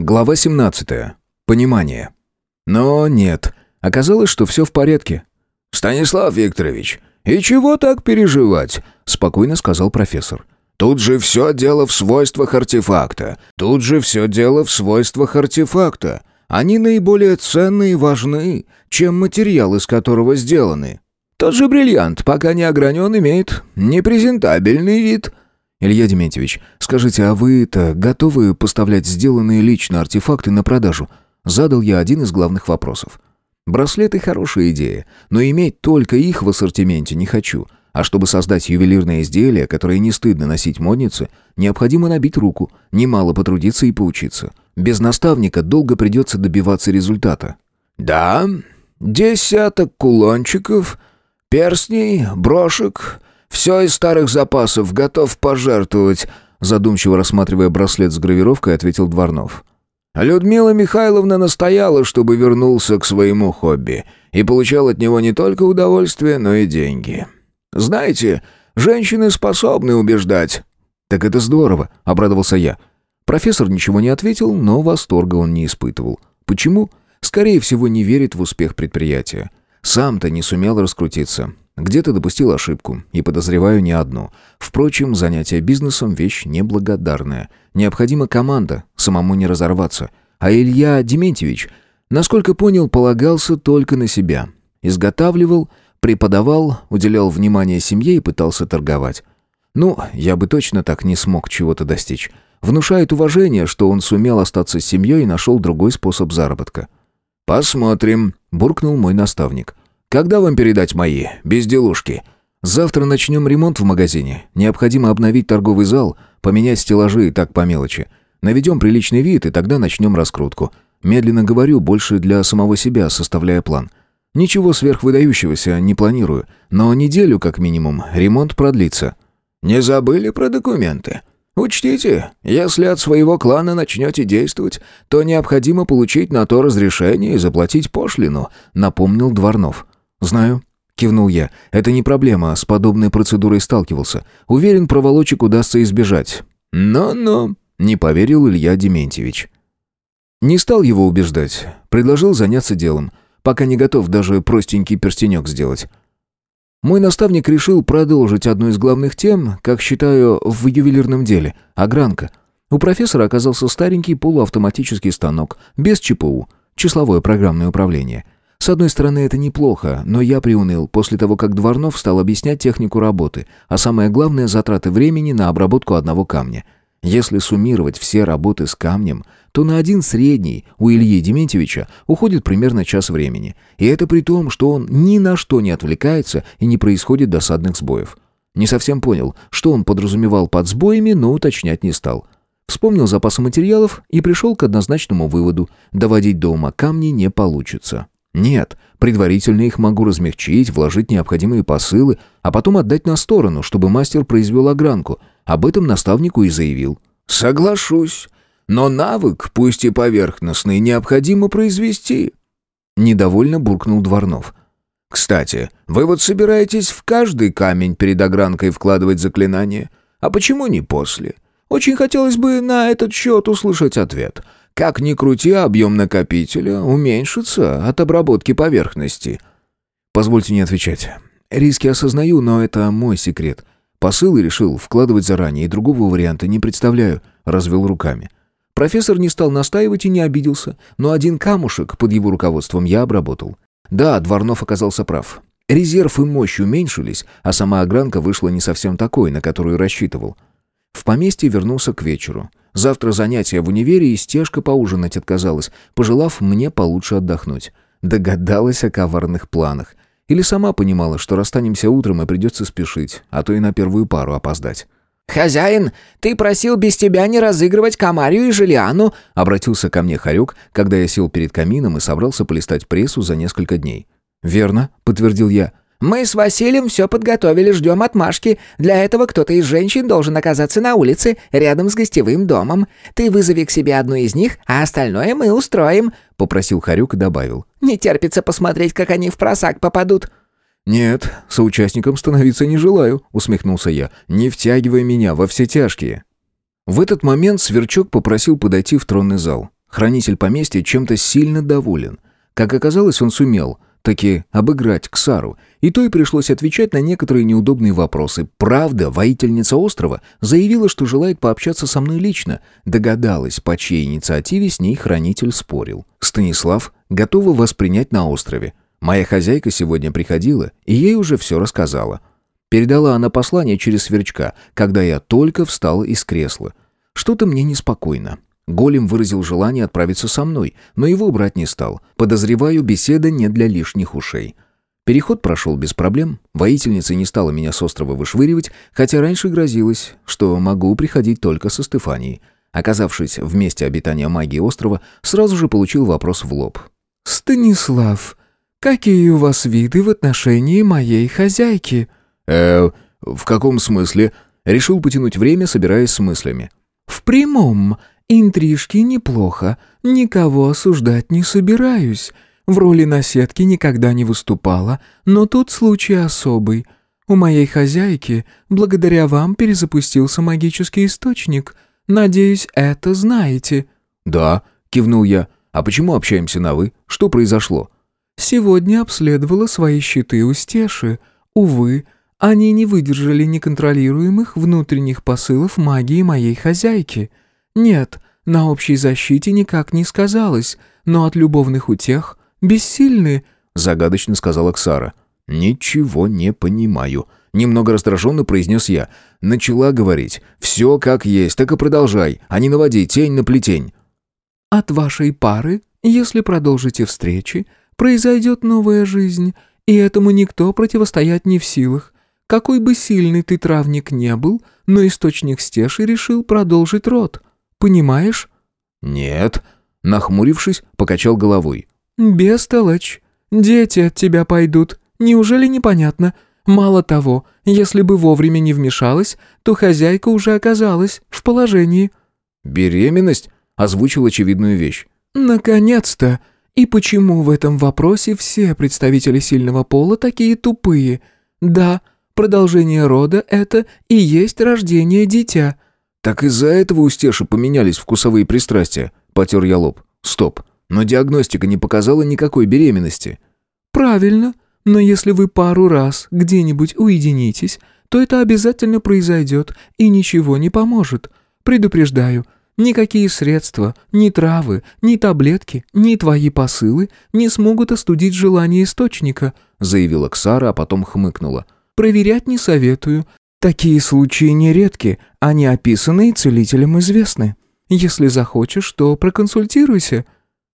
Глава 17. Понимание. Но нет. Оказалось, что все в порядке. «Станислав Викторович, и чего так переживать?» – спокойно сказал профессор. «Тут же все дело в свойствах артефакта. Тут же все дело в свойствах артефакта. Они наиболее ценны и важны, чем материал, из которого сделаны. Тот же бриллиант, пока не огранен, имеет непрезентабельный вид». «Илья Дементьевич, скажите, а вы-то готовы поставлять сделанные лично артефакты на продажу?» Задал я один из главных вопросов. Браслеты – хорошая идея, но иметь только их в ассортименте не хочу. А чтобы создать ювелирное изделие, которое не стыдно носить моднице, необходимо набить руку, немало потрудиться и поучиться. Без наставника долго придется добиваться результата. «Да, десяток кулончиков, перстней, брошек, все из старых запасов, готов пожертвовать», задумчиво рассматривая браслет с гравировкой, ответил Дворнов. Людмила Михайловна настояла, чтобы вернулся к своему хобби и получал от него не только удовольствие, но и деньги. Знаете, женщины способны убеждать. Так это здорово, обрадовался я. Профессор ничего не ответил, но восторга он не испытывал. Почему? Скорее всего, не верит в успех предприятия. Сам-то не сумел раскрутиться. Где-то допустил ошибку, и подозреваю не одну. Впрочем, занятие бизнесом – вещь неблагодарная. Необходима команда, самому не разорваться. А Илья Дементьевич, насколько понял, полагался только на себя. Изготавливал, преподавал, уделял внимание семье и пытался торговать. Ну, я бы точно так не смог чего-то достичь. Внушает уважение, что он сумел остаться с семьей и нашел другой способ заработка. «Посмотрим», – буркнул мой наставник. Когда вам передать мои безделушки? Завтра начнем ремонт в магазине. Необходимо обновить торговый зал, поменять стеллажи и так по мелочи. Наведем приличный вид, и тогда начнем раскрутку. Медленно говорю, больше для самого себя, составляя план. Ничего сверхвыдающегося не планирую, но неделю, как минимум, ремонт продлится. «Не забыли про документы?» «Учтите, если от своего клана начнете действовать, то необходимо получить на то разрешение и заплатить пошлину», — напомнил Дворнов. «Знаю», — кивнул я. «Это не проблема, с подобной процедурой сталкивался. Уверен, проволочек удастся избежать». «Но-но», — не поверил Илья Дементьевич. Не стал его убеждать. Предложил заняться делом. Пока не готов даже простенький перстенек сделать. Мой наставник решил продолжить одну из главных тем, как считаю, в ювелирном деле – огранка. У профессора оказался старенький полуавтоматический станок, без ЧПУ, числовое программное управление – с одной стороны, это неплохо, но я приуныл после того, как Дворнов стал объяснять технику работы, а самое главное – затраты времени на обработку одного камня. Если суммировать все работы с камнем, то на один средний у Ильи Дементьевича уходит примерно час времени. И это при том, что он ни на что не отвлекается и не происходит досадных сбоев. Не совсем понял, что он подразумевал под сбоями, но уточнять не стал. Вспомнил запасы материалов и пришел к однозначному выводу – доводить до ума камни не получится. Нет, предварительно их могу размягчить, вложить необходимые посылы, а потом отдать на сторону, чтобы мастер произвел огранку. Об этом наставнику и заявил. «Соглашусь, но навык, пусть и поверхностный, необходимо произвести». Недовольно буркнул Дворнов. «Кстати, вы вот собираетесь в каждый камень перед огранкой вкладывать заклинание? А почему не после? Очень хотелось бы на этот счет услышать ответ. Как ни крути, объем накопителя уменьшится от обработки поверхности. Позвольте не отвечать. Риски осознаю, но это мой секрет. Посылы решил вкладывать заранее, и другого варианта не представляю, развел руками. Профессор не стал настаивать и не обиделся, но один камушек под его руководством я обработал. Да, Дворнов оказался прав. Резерв и мощь уменьшились, а сама огранка вышла не совсем такой, на которую рассчитывал. В поместье вернулся к вечеру. Завтра занятия в универе, и стежка поужинать отказалась, пожелав мне получше отдохнуть. Догадалась о коварных планах. Или сама понимала, что расстанемся утром и придется спешить, а то и на первую пару опоздать. «Хозяин, ты просил без тебя не разыгрывать Камарию и Жилиану», обратился ко мне Харек, когда я сел перед камином и собрался полистать прессу за несколько дней. «Верно», — подтвердил я. Мы с Василием все подготовили, ждем отмашки. Для этого кто-то из женщин должен оказаться на улице, рядом с гостевым домом. Ты вызови к себе одну из них, а остальное мы устроим», — попросил Харюк и добавил. «Не терпится посмотреть, как они в просак попадут». «Нет, соучастником становиться не желаю», — усмехнулся я. «Не втягивай меня во все тяжкие». В этот момент Сверчок попросил подойти в тронный зал. Хранитель поместья чем-то сильно доволен. Как оказалось, он сумел таки обыграть Ксару, и то и пришлось отвечать на некоторые неудобные вопросы. Правда, воительница острова заявила, что желает пообщаться со мной лично. Догадалась, по чьей инициативе с ней хранитель спорил. Станислав готова воспринять на острове. Моя хозяйка сегодня приходила, и ей уже все рассказала. Передала она послание через сверчка, когда я только встал из кресла. Что-то мне неспокойно. Голем выразил желание отправиться со мной, но его брать не стал. Подозреваю, беседа не для лишних ушей. Переход прошел без проблем. Воительница не стала меня с острова вышвыривать, хотя раньше грозилось, что могу приходить только со Стефанией. Оказавшись в месте обитания магии острова, сразу же получил вопрос в лоб. «Станислав, какие у вас виды в отношении моей хозяйки?» «Э, в каком смысле?» Решил потянуть время, собираясь с мыслями. «В прямом. Интрижки неплохо. Никого осуждать не собираюсь. В роли наседки никогда не выступала, но тут случай особый. У моей хозяйки, благодаря вам, перезапустился магический источник. Надеюсь, это знаете». «Да», — кивнул я. «А почему общаемся на «вы»? Что произошло?» «Сегодня обследовала свои щиты у Стеши. Увы, они не выдержали неконтролируемых внутренних посылов магии моей хозяйки. Нет, на общей защите никак не сказалось, но от любовных утех бессильны», — загадочно сказала Ксара. «Ничего не понимаю», — немного раздраженно произнес я. Начала говорить. «Все как есть, так и продолжай, а не наводи тень на плетень». «От вашей пары, если продолжите встречи, произойдет новая жизнь, и этому никто противостоять не в силах. Какой бы сильный ты травник не был, но источник стеши решил продолжить род. Понимаешь?» «Нет», — нахмурившись, покачал головой. «Бестолочь. Дети от тебя пойдут. Неужели непонятно? Мало того, если бы вовремя не вмешалась, то хозяйка уже оказалась в положении». «Беременность?» — озвучил очевидную вещь. «Наконец-то! И почему в этом вопросе все представители сильного пола такие тупые? Да, Продолжение рода — это и есть рождение дитя». «Так из-за этого у Стеши поменялись вкусовые пристрастия», — потер я лоб. «Стоп, но диагностика не показала никакой беременности». «Правильно, но если вы пару раз где-нибудь уединитесь, то это обязательно произойдет и ничего не поможет. Предупреждаю, никакие средства, ни травы, ни таблетки, ни твои посылы не смогут остудить желание источника», заявила Ксара, а потом хмыкнула. Проверять не советую. Такие случаи нередки, они описаны и целителям известны. Если захочешь, то проконсультируйся».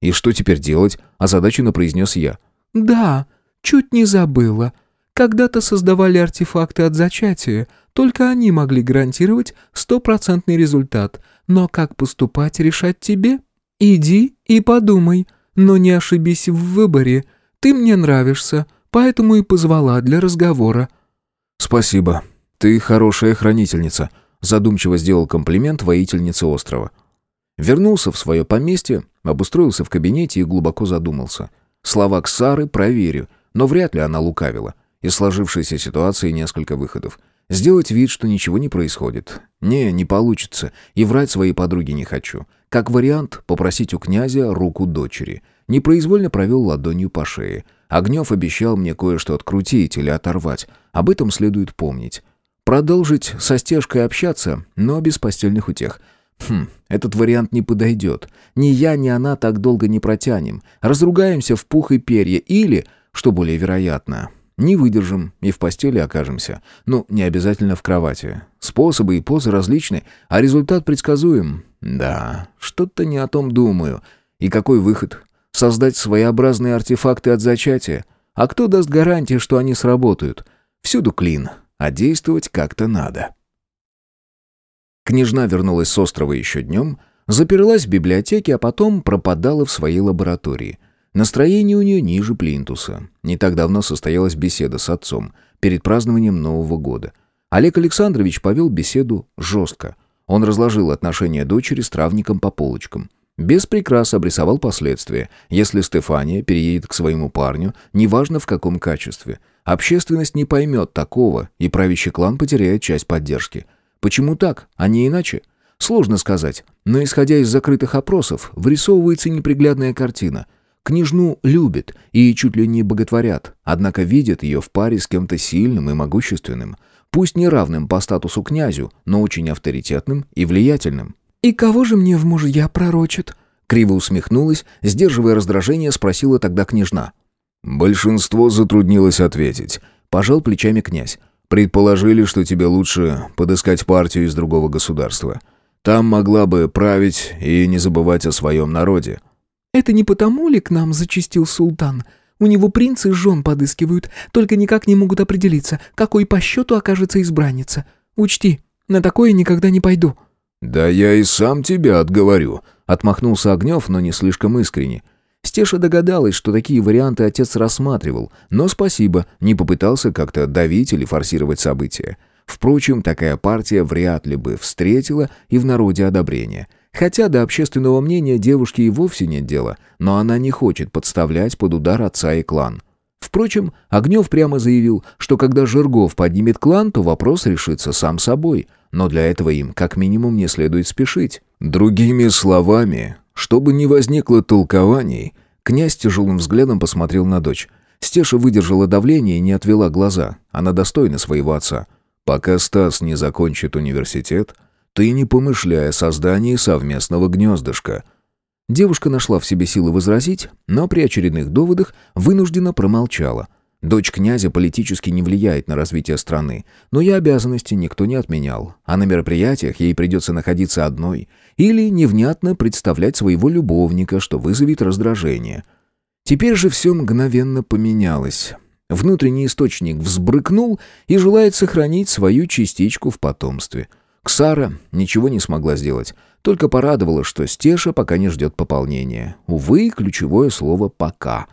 «И что теперь делать?» – озадаченно произнес я. «Да, чуть не забыла. Когда-то создавали артефакты от зачатия, только они могли гарантировать стопроцентный результат. Но как поступать, решать тебе? Иди и подумай, но не ошибись в выборе. Ты мне нравишься, поэтому и позвала для разговора». «Спасибо. Ты хорошая хранительница», — задумчиво сделал комплимент воительнице острова. Вернулся в свое поместье, обустроился в кабинете и глубоко задумался. Слова Ксары проверю, но вряд ли она лукавила. Из сложившейся ситуации несколько выходов. Сделать вид, что ничего не происходит. Не, не получится. И врать своей подруге не хочу. Как вариант, попросить у князя руку дочери. Непроизвольно провел ладонью по шее. Огнев обещал мне кое-что открутить или оторвать. Об этом следует помнить. Продолжить со стежкой общаться, но без постельных утех. Хм, этот вариант не подойдет. Ни я, ни она так долго не протянем. Разругаемся в пух и перья или, что более вероятно, не выдержим и в постели окажемся. Ну, не обязательно в кровати. Способы и позы различны, а результат предсказуем. Да, что-то не о том думаю. И какой выход? Создать своеобразные артефакты от зачатия? А кто даст гарантии, что они сработают? Всюду клин, а действовать как-то надо. Княжна вернулась с острова еще днем, заперлась в библиотеке, а потом пропадала в своей лаборатории. Настроение у нее ниже плинтуса. Не так давно состоялась беседа с отцом, перед празднованием Нового года. Олег Александрович повел беседу жестко. Он разложил отношения дочери с травником по полочкам. Без прикрас обрисовал последствия, если Стефания переедет к своему парню, неважно в каком качестве. Общественность не поймет такого, и правящий клан потеряет часть поддержки. Почему так, а не иначе? Сложно сказать. Но исходя из закрытых опросов, вырисовывается неприглядная картина. Княжну любят и чуть ли не боготворят, однако видят ее в паре с кем-то сильным и могущественным. Пусть не равным по статусу князю, но очень авторитетным и влиятельным. «И кого же мне в мужья пророчат?» Криво усмехнулась, сдерживая раздражение, спросила тогда княжна. Большинство затруднилось ответить. Пожал плечами князь. Предположили, что тебе лучше подыскать партию из другого государства. Там могла бы править и не забывать о своем народе. «Это не потому ли к нам зачистил султан? У него принцы жен подыскивают, только никак не могут определиться, какой по счету окажется избранница. Учти, на такое никогда не пойду». «Да я и сам тебя отговорю», — отмахнулся Огнев, но не слишком искренне. Стеша догадалась, что такие варианты отец рассматривал, но спасибо, не попытался как-то давить или форсировать события. Впрочем, такая партия вряд ли бы встретила и в народе одобрение. Хотя до общественного мнения девушки и вовсе нет дела, но она не хочет подставлять под удар отца и клан. Впрочем, Огнев прямо заявил, что когда Жиргов поднимет клан, то вопрос решится сам собой, но для этого им как минимум не следует спешить. Другими словами, чтобы не возникло толкований, князь тяжелым взглядом посмотрел на дочь. Стеша выдержала давление и не отвела глаза. Она достойна своего отца. Пока Стас не закончит университет, ты не помышляй о создании совместного гнездышка. Девушка нашла в себе силы возразить, но при очередных доводах вынужденно промолчала. Дочь князя политически не влияет на развитие страны, но и обязанности никто не отменял, а на мероприятиях ей придется находиться одной или невнятно представлять своего любовника, что вызовет раздражение. Теперь же все мгновенно поменялось. Внутренний источник взбрыкнул и желает сохранить свою частичку в потомстве. Ксара ничего не смогла сделать, только порадовала, что Стеша пока не ждет пополнения. Увы, ключевое слово «пока».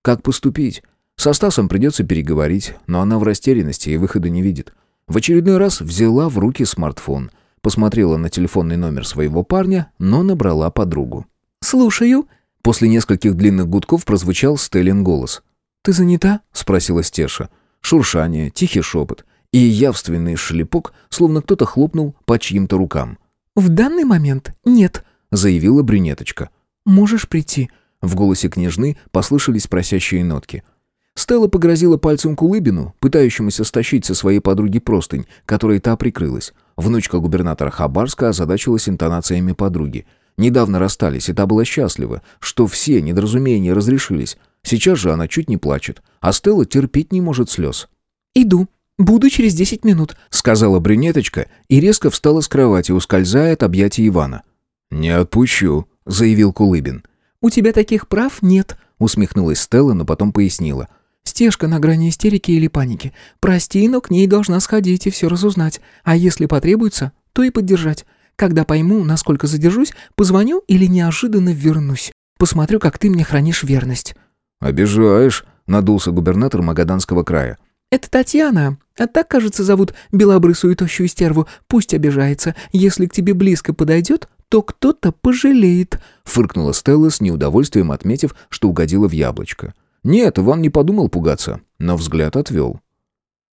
Как поступить? Со Стасом придется переговорить, но она в растерянности и выхода не видит. В очередной раз взяла в руки смартфон, посмотрела на телефонный номер своего парня, но набрала подругу. «Слушаю». После нескольких длинных гудков прозвучал Стеллин голос. «Ты занята?» — спросила Стеша. Шуршание, тихий шепот и явственный шлепок, словно кто-то хлопнул по чьим-то рукам. «В данный момент нет», — заявила брюнеточка. «Можешь прийти». В голосе княжны послышались просящие нотки — Стелла погрозила пальцем Кулыбину, пытающемуся стащить со своей подруги простынь, которой та прикрылась. Внучка губернатора Хабарска озадачилась интонациями подруги. Недавно расстались, и та была счастлива, что все недоразумения разрешились. Сейчас же она чуть не плачет, а Стелла терпеть не может слез. «Иду. Буду через десять минут», — сказала брюнеточка и резко встала с кровати, ускользая от объятий Ивана. «Не отпущу», — заявил Кулыбин. «У тебя таких прав нет», — усмехнулась Стелла, но потом пояснила — Стежка на грани истерики или паники. Прости, но к ней должна сходить и все разузнать. А если потребуется, то и поддержать. Когда пойму, насколько задержусь, позвоню или неожиданно вернусь. Посмотрю, как ты мне хранишь верность». «Обижаешь», — надулся губернатор Магаданского края. «Это Татьяна. А так, кажется, зовут белобрысую тощую стерву. Пусть обижается. Если к тебе близко подойдет, то кто-то пожалеет», — фыркнула Стелла с неудовольствием, отметив, что угодила в яблочко. Нет, Иван не подумал пугаться, но взгляд отвел.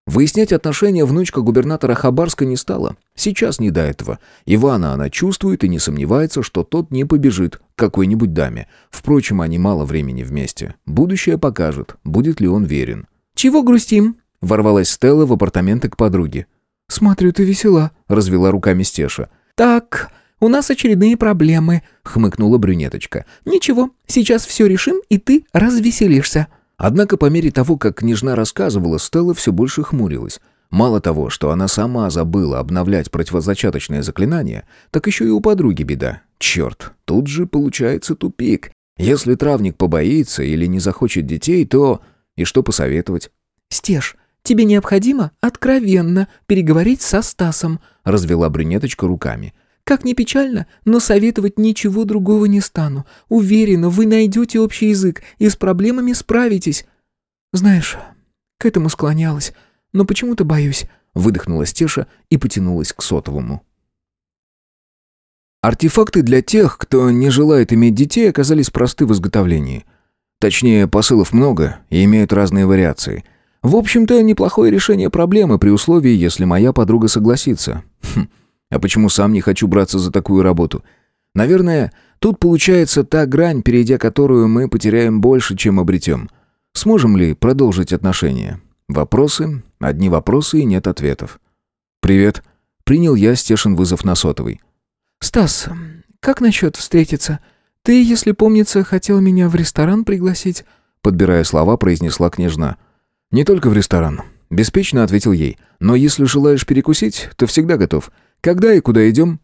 Выяснять отношения внучка губернатора Хабарска не стала. Сейчас не до этого. Ивана она чувствует и не сомневается, что тот не побежит к какой-нибудь даме. Впрочем, они мало времени вместе. Будущее покажет, будет ли он верен. «Чего грустим?» — ворвалась Стелла в апартаменты к подруге. «Смотрю, ты весела», — развела руками Стеша. «Так, у нас очередные проблемы», — хмыкнула брюнеточка. «Ничего, сейчас все решим, и ты развеселишься». Однако по мере того, как княжна рассказывала, Стелла все больше хмурилась. Мало того, что она сама забыла обновлять противозачаточное заклинание, так еще и у подруги беда. Черт, тут же получается тупик. Если травник побоится или не захочет детей, то... И что посоветовать? «Стеж, тебе необходимо откровенно переговорить со Стасом», — развела брюнеточка руками. Как ни печально, но советовать ничего другого не стану. Уверена, вы найдете общий язык и с проблемами справитесь. Знаешь, к этому склонялась, но почему-то боюсь. Выдохнула Стеша и потянулась к сотовому. Артефакты для тех, кто не желает иметь детей, оказались просты в изготовлении. Точнее, посылов много и имеют разные вариации. В общем-то, неплохое решение проблемы при условии, если моя подруга согласится. Хм. А почему сам не хочу браться за такую работу? Наверное, тут получается та грань, перейдя которую мы потеряем больше, чем обретем. Сможем ли продолжить отношения? Вопросы, одни вопросы и нет ответов. «Привет», — принял я Стешин вызов на сотовый. «Стас, как насчет встретиться? Ты, если помнится, хотел меня в ресторан пригласить?» Подбирая слова, произнесла княжна. «Не только в ресторан», — беспечно ответил ей. «Но если желаешь перекусить, то всегда готов. Когда и куда идем?»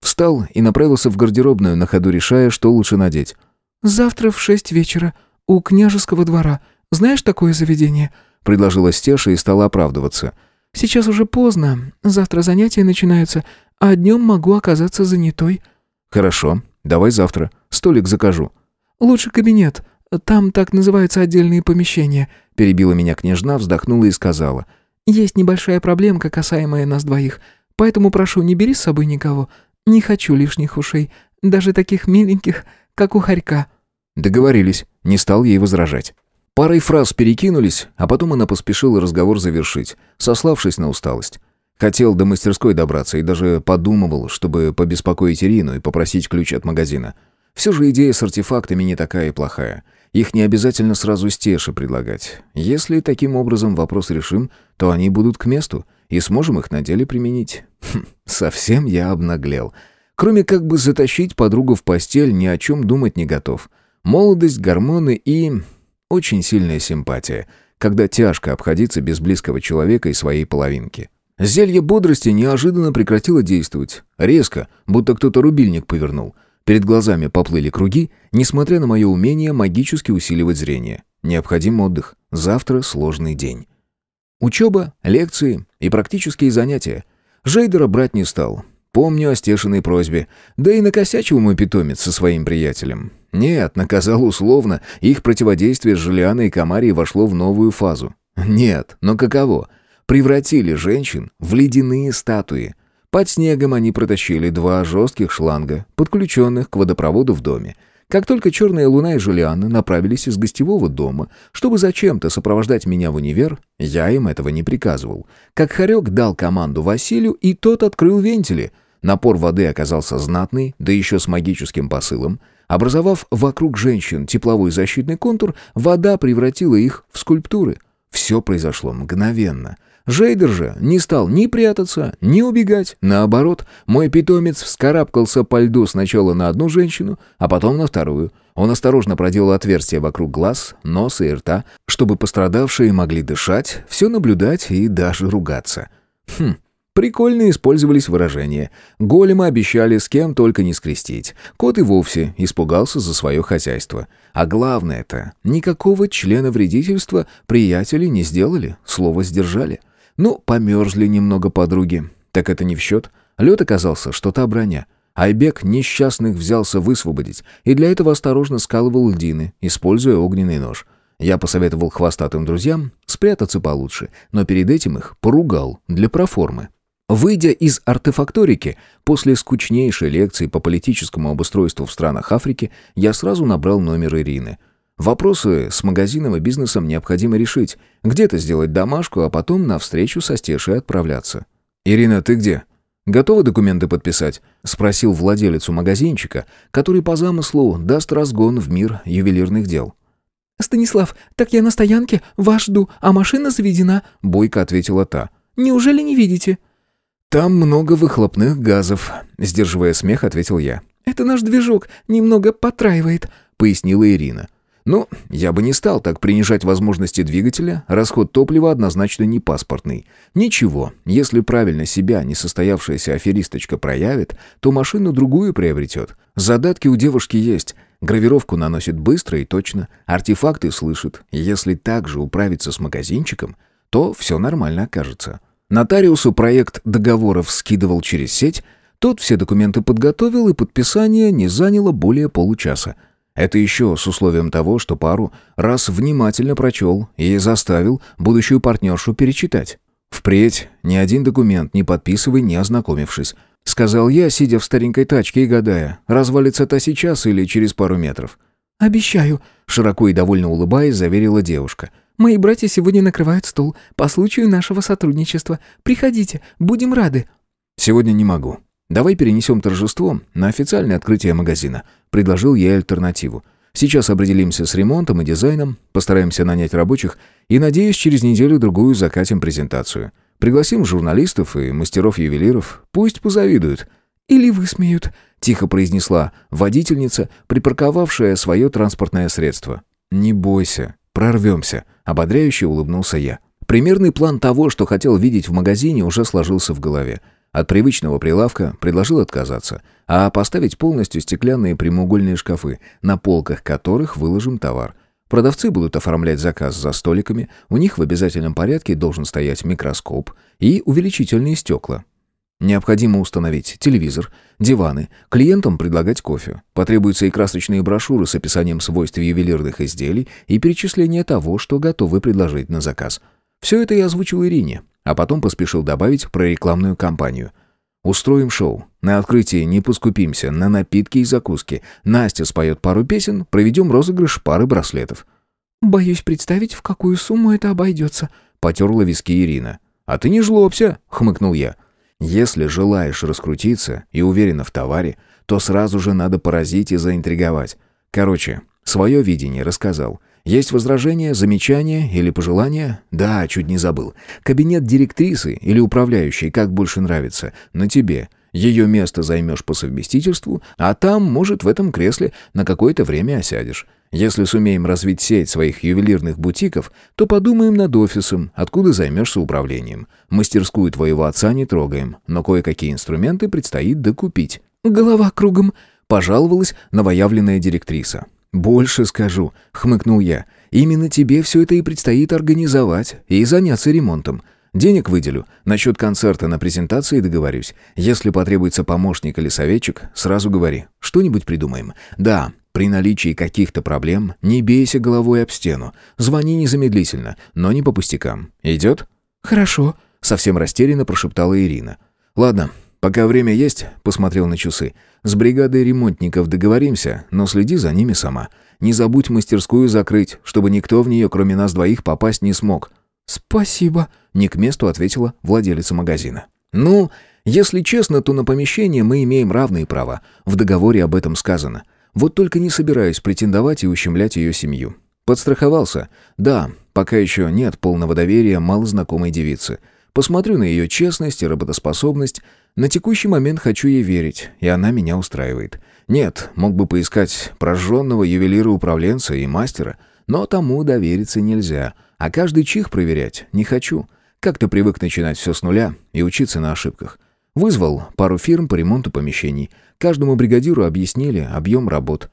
Встал и направился в гардеробную, на ходу решая, что лучше надеть. «Завтра в шесть вечера, у княжеского двора. Знаешь такое заведение?» — предложила Стеша и стала оправдываться. «Сейчас уже поздно, завтра занятия начинаются, а днем могу оказаться занятой». «Хорошо, давай завтра, столик закажу». «Лучше кабинет, там так называются отдельные помещения», — перебила меня княжна, вздохнула и сказала. «Есть небольшая проблемка, касаемая нас двоих, поэтому прошу, не бери с собой никого. Не хочу лишних ушей, даже таких миленьких, как у хорька». Договорились, не стал ей возражать. Парой фраз перекинулись, а потом она поспешила разговор завершить, сославшись на усталость. Хотел до мастерской добраться и даже подумывал, чтобы побеспокоить Ирину и попросить ключ от магазина. Все же идея с артефактами не такая и плохая. Их не обязательно сразу стеши предлагать. Если таким образом вопрос решим, то они будут к месту, и сможем их на деле применить. Хм, совсем я обнаглел. Кроме как бы затащить подругу в постель, ни о чем думать не готов. Молодость, гормоны и... очень сильная симпатия, когда тяжко обходиться без близкого человека и своей половинки. Зелье бодрости неожиданно прекратило действовать. Резко, будто кто-то рубильник повернул — Перед глазами поплыли круги, несмотря на мое умение магически усиливать зрение. Необходим отдых. Завтра сложный день. Учеба, лекции и практические занятия. Жейдера брать не стал. Помню о стешиной просьбе. Да и накосячил мой питомец со своим приятелем. Нет, наказал условно. Их противодействие с Жулианой и Камарией вошло в новую фазу. Нет, но каково? Превратили женщин в ледяные статуи. Под снегом они протащили два жестких шланга, подключенных к водопроводу в доме. Как только черная луна и Жулианна направились из гостевого дома, чтобы зачем-то сопровождать меня в универ, я им этого не приказывал. Как Харек дал команду Василию, и тот открыл вентили. Напор воды оказался знатный, да еще с магическим посылом. Образовав вокруг женщин тепловой защитный контур, вода превратила их в скульптуры. Все произошло мгновенно — Жейдер же не стал ни прятаться, ни убегать. Наоборот, мой питомец вскарабкался по льду сначала на одну женщину, а потом на вторую. Он осторожно проделал отверстия вокруг глаз, носа и рта, чтобы пострадавшие могли дышать, все наблюдать и даже ругаться. Хм, Прикольно использовались выражения. Голема обещали с кем только не скрестить. Кот и вовсе испугался за свое хозяйство. А главное это, никакого члена вредительства приятели не сделали, слово сдержали. Ну, померзли немного подруги. Так это не в счет. Лед оказался, что та броня. Айбек несчастных взялся высвободить, и для этого осторожно скалывал льдины, используя огненный нож. Я посоветовал хвостатым друзьям спрятаться получше, но перед этим их поругал для проформы. Выйдя из артефакторики, после скучнейшей лекции по политическому обустройству в странах Африки, я сразу набрал номер Ирины — Вопросы с магазином и бизнесом необходимо решить. Где-то сделать домашку, а потом на встречу со Стешей отправляться. «Ирина, ты где?» «Готовы документы подписать?» — спросил владелицу магазинчика, который по замыслу даст разгон в мир ювелирных дел. «Станислав, так я на стоянке, вас жду, а машина заведена», — бойко ответила та. «Неужели не видите?» «Там много выхлопных газов», — сдерживая смех, ответил я. «Это наш движок немного потраивает», — пояснила Ирина. Ну, я бы не стал так принижать возможности двигателя, расход топлива однозначно не паспортный. Ничего, если правильно себя несостоявшаяся аферисточка проявит, то машину другую приобретет. Задатки у девушки есть, гравировку наносит быстро и точно, артефакты слышит. Если также управиться с магазинчиком, то все нормально окажется. Нотариусу проект договоров скидывал через сеть, тот все документы подготовил, и подписание не заняло более получаса. Это еще с условием того, что пару раз внимательно прочел и заставил будущую партнершу перечитать. «Впредь ни один документ не подписывай, не ознакомившись», — сказал я, сидя в старенькой тачке и гадая, развалится та сейчас или через пару метров. «Обещаю», — широко и довольно улыбаясь, заверила девушка. «Мои братья сегодня накрывают стол по случаю нашего сотрудничества. Приходите, будем рады». «Сегодня не могу. «Давай перенесем торжество на официальное открытие магазина», — предложил я альтернативу. «Сейчас определимся с ремонтом и дизайном, постараемся нанять рабочих и, надеюсь, через неделю-другую закатим презентацию. Пригласим журналистов и мастеров-ювелиров, пусть позавидуют». «Или высмеют», — тихо произнесла водительница, припарковавшая свое транспортное средство. «Не бойся, прорвемся», — ободряюще улыбнулся я. Примерный план того, что хотел видеть в магазине, уже сложился в голове. От привычного прилавка предложил отказаться, а поставить полностью стеклянные прямоугольные шкафы, на полках которых выложим товар. Продавцы будут оформлять заказ за столиками, у них в обязательном порядке должен стоять микроскоп и увеличительные стекла. Необходимо установить телевизор, диваны, клиентам предлагать кофе. Потребуются и красочные брошюры с описанием свойств ювелирных изделий и перечисление того, что готовы предложить на заказ. Все это я озвучил Ирине, а потом поспешил добавить про рекламную кампанию. Устроим шоу. На открытии не поскупимся на напитки и закуски. Настя споет пару песен, проведем розыгрыш пары браслетов. «Боюсь представить, в какую сумму это обойдется», — потерла виски Ирина. «А ты не жлобся», — хмыкнул я. «Если желаешь раскрутиться и уверена в товаре, то сразу же надо поразить и заинтриговать. Короче, свое видение рассказал. Есть возражения, замечания или пожелания? Да, чуть не забыл. Кабинет директрисы или управляющей, как больше нравится, на тебе. Ее место займешь по совместительству, а там, может, в этом кресле на какое-то время осядешь. Если сумеем развить сеть своих ювелирных бутиков, то подумаем над офисом, откуда займешься управлением. Мастерскую твоего отца не трогаем, но кое-какие инструменты предстоит докупить. «Голова кругом», — пожаловалась новоявленная директриса. «Больше скажу», — хмыкнул я. «Именно тебе все это и предстоит организовать и заняться ремонтом. Денег выделю. Насчет концерта на презентации договорюсь. Если потребуется помощник или советчик, сразу говори. Что-нибудь придумаем. Да, при наличии каких-то проблем не бейся головой об стену. Звони незамедлительно, но не по пустякам. Идет?» «Хорошо», — совсем растерянно прошептала Ирина. «Ладно, пока время есть», — посмотрел на часы. С бригадой ремонтников договоримся, но следи за ними сама. Не забудь мастерскую закрыть, чтобы никто в нее, кроме нас двоих, попасть не смог». «Спасибо», — не к месту ответила владелица магазина. «Ну, если честно, то на помещение мы имеем равные права. В договоре об этом сказано. Вот только не собираюсь претендовать и ущемлять ее семью. Подстраховался? Да, пока еще нет полного доверия малознакомой девицы. Посмотрю на ее честность и работоспособность. На текущий момент хочу ей верить, и она меня устраивает. Нет, мог бы поискать прожженного ювелира-управленца и мастера, но тому довериться нельзя, а каждый чих проверять не хочу. Как-то привык начинать все с нуля и учиться на ошибках. Вызвал пару фирм по ремонту помещений. Каждому бригадиру объяснили объем работ.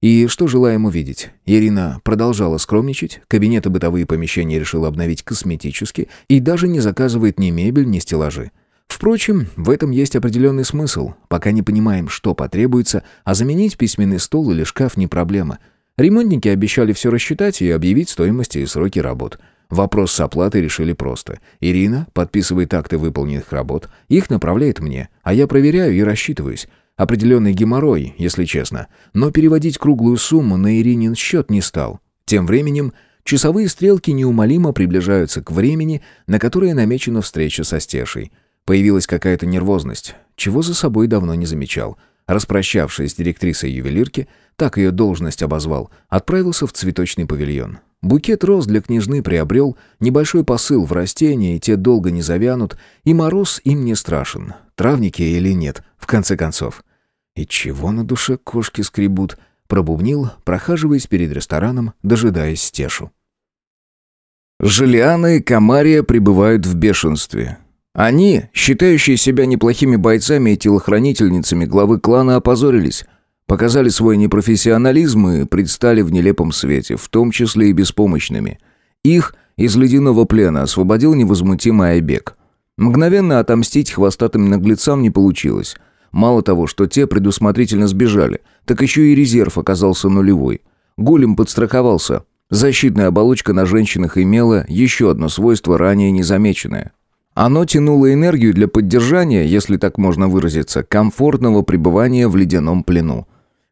И что желаем увидеть? Ирина продолжала скромничать, кабинеты бытовые помещения решила обновить косметически и даже не заказывает ни мебель, ни стеллажи. Впрочем, в этом есть определенный смысл. Пока не понимаем, что потребуется, а заменить письменный стол или шкаф не проблема. Ремонтники обещали все рассчитать и объявить стоимости и сроки работ. Вопрос с оплатой решили просто. Ирина подписывает акты выполненных работ, их направляет мне, а я проверяю и рассчитываюсь. Определенный геморрой, если честно. Но переводить круглую сумму на Иринин счет не стал. Тем временем часовые стрелки неумолимо приближаются к времени, на которое намечена встреча со Стешей. Появилась какая-то нервозность, чего за собой давно не замечал. Распрощавшись с директрисой ювелирки, так ее должность обозвал, отправился в цветочный павильон. Букет роз для княжны приобрел, небольшой посыл в растения, и те долго не завянут, и мороз им не страшен, травники или нет, в конце концов. «И чего на душе кошки скребут?» — пробубнил, прохаживаясь перед рестораном, дожидаясь Стешу. Желиана и Камария пребывают в бешенстве. Они, считающие себя неплохими бойцами и телохранительницами главы клана, опозорились, показали свой непрофессионализм и предстали в нелепом свете, в том числе и беспомощными. Их из ледяного плена освободил невозмутимый Айбек. Мгновенно отомстить хвостатым наглецам не получилось — Мало того, что те предусмотрительно сбежали, так еще и резерв оказался нулевой. Голем подстраховался. Защитная оболочка на женщинах имела еще одно свойство, ранее незамеченное. Оно тянуло энергию для поддержания, если так можно выразиться, комфортного пребывания в ледяном плену.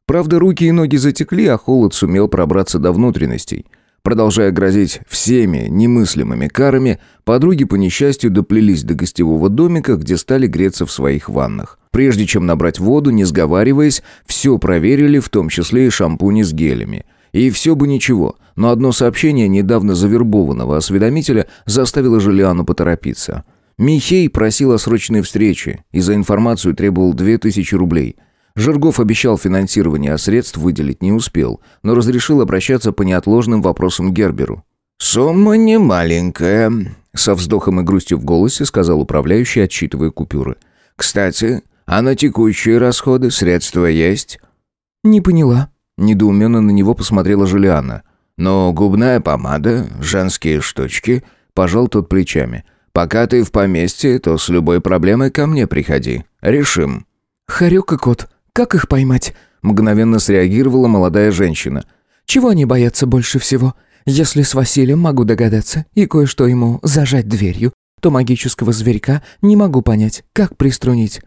Правда, руки и ноги затекли, а холод сумел пробраться до внутренностей. Продолжая грозить всеми немыслимыми карами, подруги по несчастью доплелись до гостевого домика, где стали греться в своих ваннах. Прежде чем набрать воду, не сговариваясь, все проверили, в том числе и шампуни с гелями. И все бы ничего, но одно сообщение недавно завербованного осведомителя заставило Жулиану поторопиться. Михей просил о срочной встрече и за информацию требовал 2000 рублей – Жиргов обещал финансирование, а средств выделить не успел, но разрешил обращаться по неотложным вопросам Герберу. «Сумма не маленькая», — со вздохом и грустью в голосе сказал управляющий, отчитывая купюры. «Кстати, а на текущие расходы средства есть?» «Не поняла», — недоуменно на него посмотрела Жулиана. «Ну, губная помада, женские штучки», — пожал тот плечами. «Пока ты в поместье, то с любой проблемой ко мне приходи. Решим». «Хорек и кот», как их поймать?» Мгновенно среагировала молодая женщина. «Чего они боятся больше всего? Если с Василием могу догадаться и кое-что ему зажать дверью, то магического зверька не могу понять, как приструнить».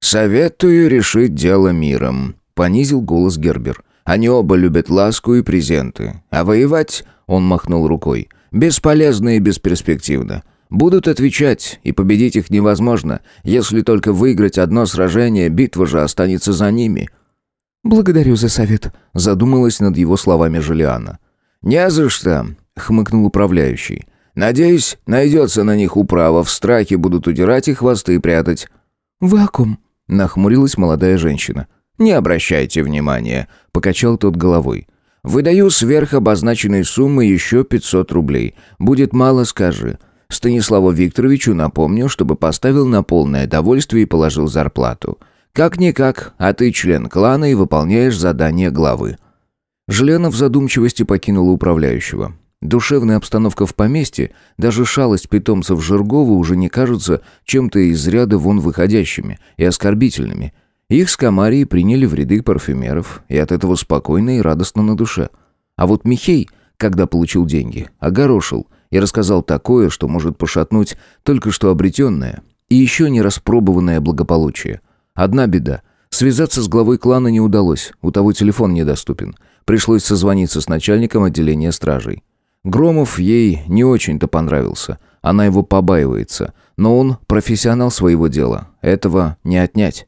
«Советую решить дело миром», — понизил голос Гербер. «Они оба любят ласку и презенты. А воевать...» — он махнул рукой. «Бесполезно и бесперспективно. Будут отвечать, и победить их невозможно. Если только выиграть одно сражение, битва же останется за ними». «Благодарю за совет», — задумалась над его словами Жулиана. «Не за что», — хмыкнул управляющий. «Надеюсь, найдется на них управа, в страхе будут удирать и хвосты прятать». «Вы о ком?» — нахмурилась молодая женщина. «Не обращайте внимания», — покачал тот головой. «Выдаю сверх обозначенной суммы еще 500 рублей. Будет мало, скажи. Станиславу Викторовичу напомнил, чтобы поставил на полное довольствие и положил зарплату. Как-никак, а ты член клана и выполняешь задание главы. Желена в задумчивости покинула управляющего. Душевная обстановка в поместье, даже шалость питомцев Жиргова уже не кажутся чем-то из ряда вон выходящими и оскорбительными. Их с Камарией приняли в ряды парфюмеров, и от этого спокойно и радостно на душе. А вот Михей, когда получил деньги, огорошил – и рассказал такое, что может пошатнуть только что обретенное и еще не распробованное благополучие. Одна беда. Связаться с главой клана не удалось, у того телефон недоступен. Пришлось созвониться с начальником отделения стражей. Громов ей не очень-то понравился. Она его побаивается. Но он профессионал своего дела. Этого не отнять.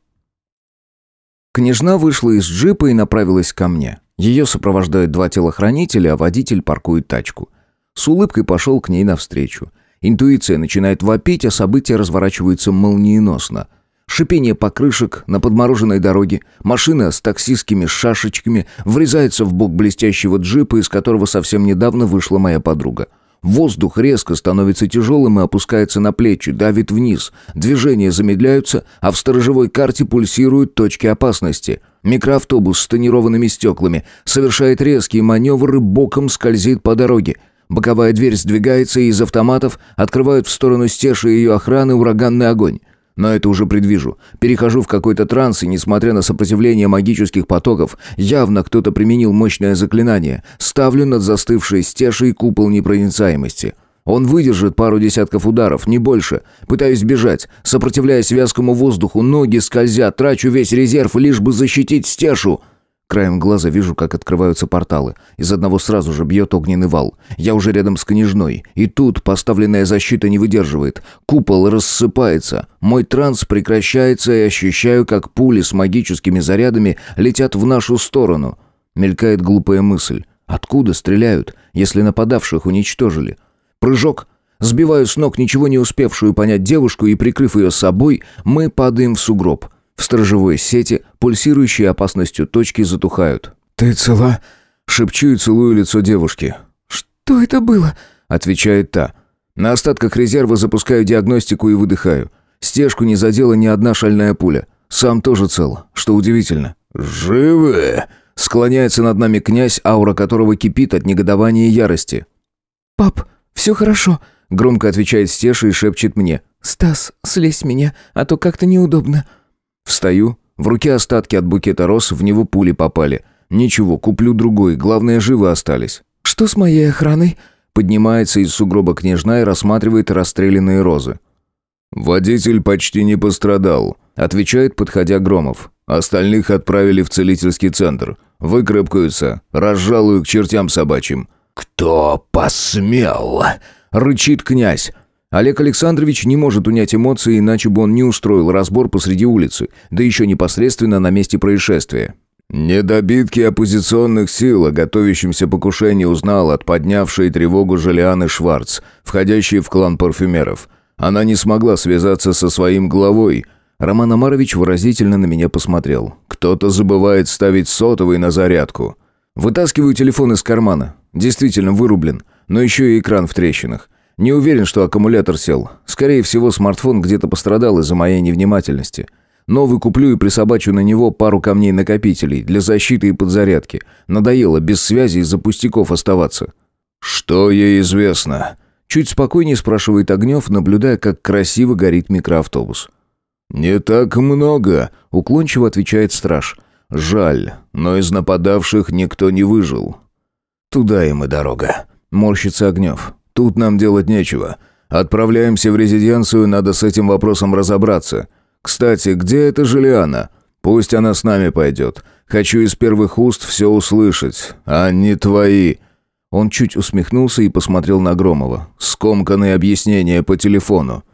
Княжна вышла из джипа и направилась ко мне. Ее сопровождают два телохранителя, а водитель паркует тачку. С улыбкой пошел к ней навстречу. Интуиция начинает вопить, а события разворачиваются молниеносно. Шипение покрышек на подмороженной дороге, машина с таксистскими шашечками врезается в бок блестящего джипа, из которого совсем недавно вышла моя подруга. Воздух резко становится тяжелым и опускается на плечи, давит вниз. Движения замедляются, а в сторожевой карте пульсируют точки опасности. Микроавтобус с тонированными стеклами совершает резкие маневры, боком скользит по дороге. Боковая дверь сдвигается, и из автоматов открывают в сторону стеши ее охраны ураганный огонь. Но это уже предвижу. Перехожу в какой-то транс, и, несмотря на сопротивление магических потоков, явно кто-то применил мощное заклинание. Ставлю над застывшей стешей купол непроницаемости. Он выдержит пару десятков ударов, не больше. Пытаюсь бежать, сопротивляясь вязкому воздуху, ноги скользят, трачу весь резерв, лишь бы защитить стешу. Краем глаза вижу, как открываются порталы. Из одного сразу же бьет огненный вал. Я уже рядом с княжной. И тут поставленная защита не выдерживает. Купол рассыпается. Мой транс прекращается и ощущаю, как пули с магическими зарядами летят в нашу сторону. Мелькает глупая мысль. Откуда стреляют, если нападавших уничтожили? Прыжок. Сбиваю с ног ничего не успевшую понять девушку и, прикрыв ее собой, мы падаем в сугроб. В сторожевой сети пульсирующие опасностью точки затухают. «Ты цела?» — шепчу и целую лицо девушки. «Что это было?» — отвечает та. На остатках резерва запускаю диагностику и выдыхаю. Стежку не задела ни одна шальная пуля. Сам тоже цел, что удивительно. «Живы!» — склоняется над нами князь, аура которого кипит от негодования и ярости. «Пап, все хорошо», — громко отвечает Стеша и шепчет мне. «Стас, слезь меня, а то как-то неудобно». Встаю, в руке остатки от букета роз, в него пули попали. Ничего, куплю другой, главное, живы остались. «Что с моей охраной?» Поднимается из сугроба княжна и рассматривает расстрелянные розы. «Водитель почти не пострадал», — отвечает, подходя Громов. «Остальных отправили в целительский центр. Выкрепкаются, разжалую к чертям собачьим». «Кто посмел?» — рычит князь. Олег Александрович не может унять эмоции, иначе бы он не устроил разбор посреди улицы, да еще непосредственно на месте происшествия. Недобитки оппозиционных сил о готовящемся покушении узнал от поднявшей тревогу Желианы Шварц, входящей в клан парфюмеров. Она не смогла связаться со своим главой. Роман Амарович выразительно на меня посмотрел. Кто-то забывает ставить сотовый на зарядку. Вытаскиваю телефон из кармана. Действительно вырублен, но еще и экран в трещинах. Не уверен, что аккумулятор сел. Скорее всего, смартфон где-то пострадал из-за моей невнимательности. Новый куплю и присобачу на него пару камней-накопителей для защиты и подзарядки. Надоело без связи из-за пустяков оставаться. «Что ей известно?» Чуть спокойнее спрашивает Огнев, наблюдая, как красиво горит микроавтобус. «Не так много», — уклончиво отвечает страж. «Жаль, но из нападавших никто не выжил». «Туда им и дорога», — морщится Огнев. «Тут нам делать нечего. Отправляемся в резиденцию, надо с этим вопросом разобраться. Кстати, где эта Желиана? Пусть она с нами пойдет. Хочу из первых уст все услышать, а не твои». Он чуть усмехнулся и посмотрел на Громова. Скомканные объяснения по телефону.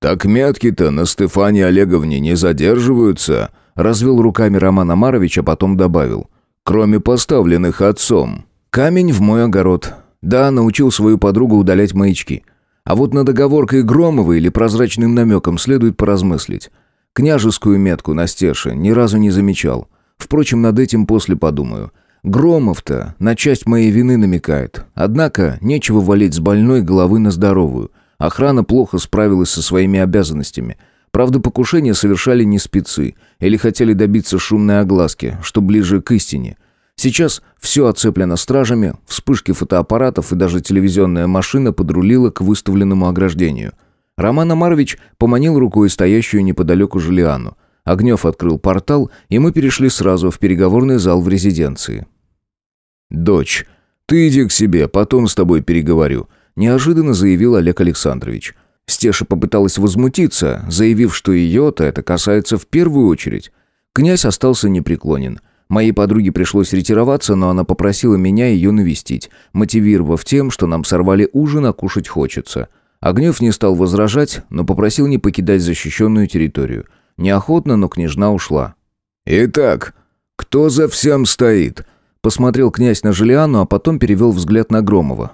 «Так метки-то на Стефане Олеговне не задерживаются», развел руками Роман Амарович, а потом добавил. «Кроме поставленных отцом». Камень в мой огород. Да, научил свою подругу удалять маячки. А вот над договоркой Громова или прозрачным намеком следует поразмыслить. Княжескую метку на стеше ни разу не замечал. Впрочем, над этим после подумаю. Громов-то на часть моей вины намекает. Однако нечего валить с больной головы на здоровую. Охрана плохо справилась со своими обязанностями. Правда, покушение совершали не спецы, или хотели добиться шумной огласки, что ближе к истине. Сейчас все оцеплено стражами, вспышки фотоаппаратов и даже телевизионная машина подрулила к выставленному ограждению – Роман Амарович поманил рукой стоящую неподалеку Жулиану. Огнев открыл портал, и мы перешли сразу в переговорный зал в резиденции. «Дочь, ты иди к себе, потом с тобой переговорю», – неожиданно заявил Олег Александрович. Стеша попыталась возмутиться, заявив, что ее-то это касается в первую очередь. Князь остался непреклонен. Моей подруге пришлось ретироваться, но она попросила меня ее навестить, мотивировав тем, что нам сорвали ужин, а кушать хочется – Огнев не стал возражать, но попросил не покидать защищенную территорию. Неохотно, но княжна ушла. «Итак, кто за всем стоит?» Посмотрел князь на Желиану, а потом перевел взгляд на Громова.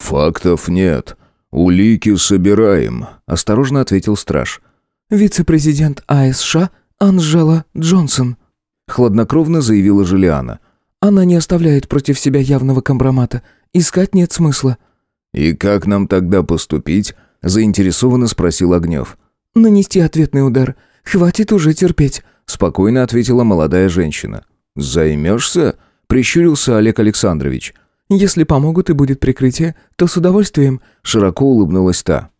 «Фактов нет. Улики собираем», — осторожно ответил страж. «Вице-президент АСШ Анжела Джонсон», — хладнокровно заявила Желиана. «Она не оставляет против себя явного компромата. Искать нет смысла». «И как нам тогда поступить?» – заинтересованно спросил Огнев. «Нанести ответный удар. Хватит уже терпеть», – спокойно ответила молодая женщина. «Займешься?» – прищурился Олег Александрович. «Если помогут и будет прикрытие, то с удовольствием», – широко улыбнулась та.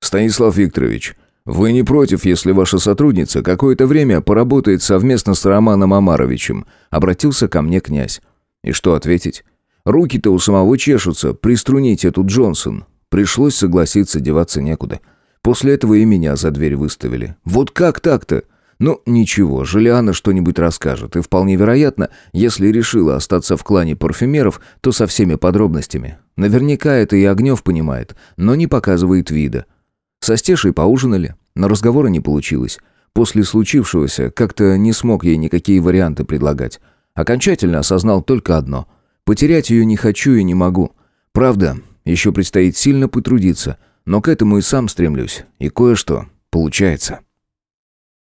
«Станислав Викторович, вы не против, если ваша сотрудница какое-то время поработает совместно с Романом Амаровичем?» – обратился ко мне князь. И что ответить? Руки-то у самого чешутся, приструнить эту Джонсон. Пришлось согласиться, деваться некуда. После этого и меня за дверь выставили. Вот как так-то? Ну, ничего, Желиана что-нибудь расскажет. И вполне вероятно, если решила остаться в клане парфюмеров, то со всеми подробностями. Наверняка это и Огнев понимает, но не показывает вида. Со Стешей поужинали, но разговора не получилось. После случившегося как-то не смог ей никакие варианты предлагать. Окончательно осознал только одно — Потерять ее не хочу и не могу. Правда, еще предстоит сильно потрудиться, но к этому и сам стремлюсь, и кое-что получается.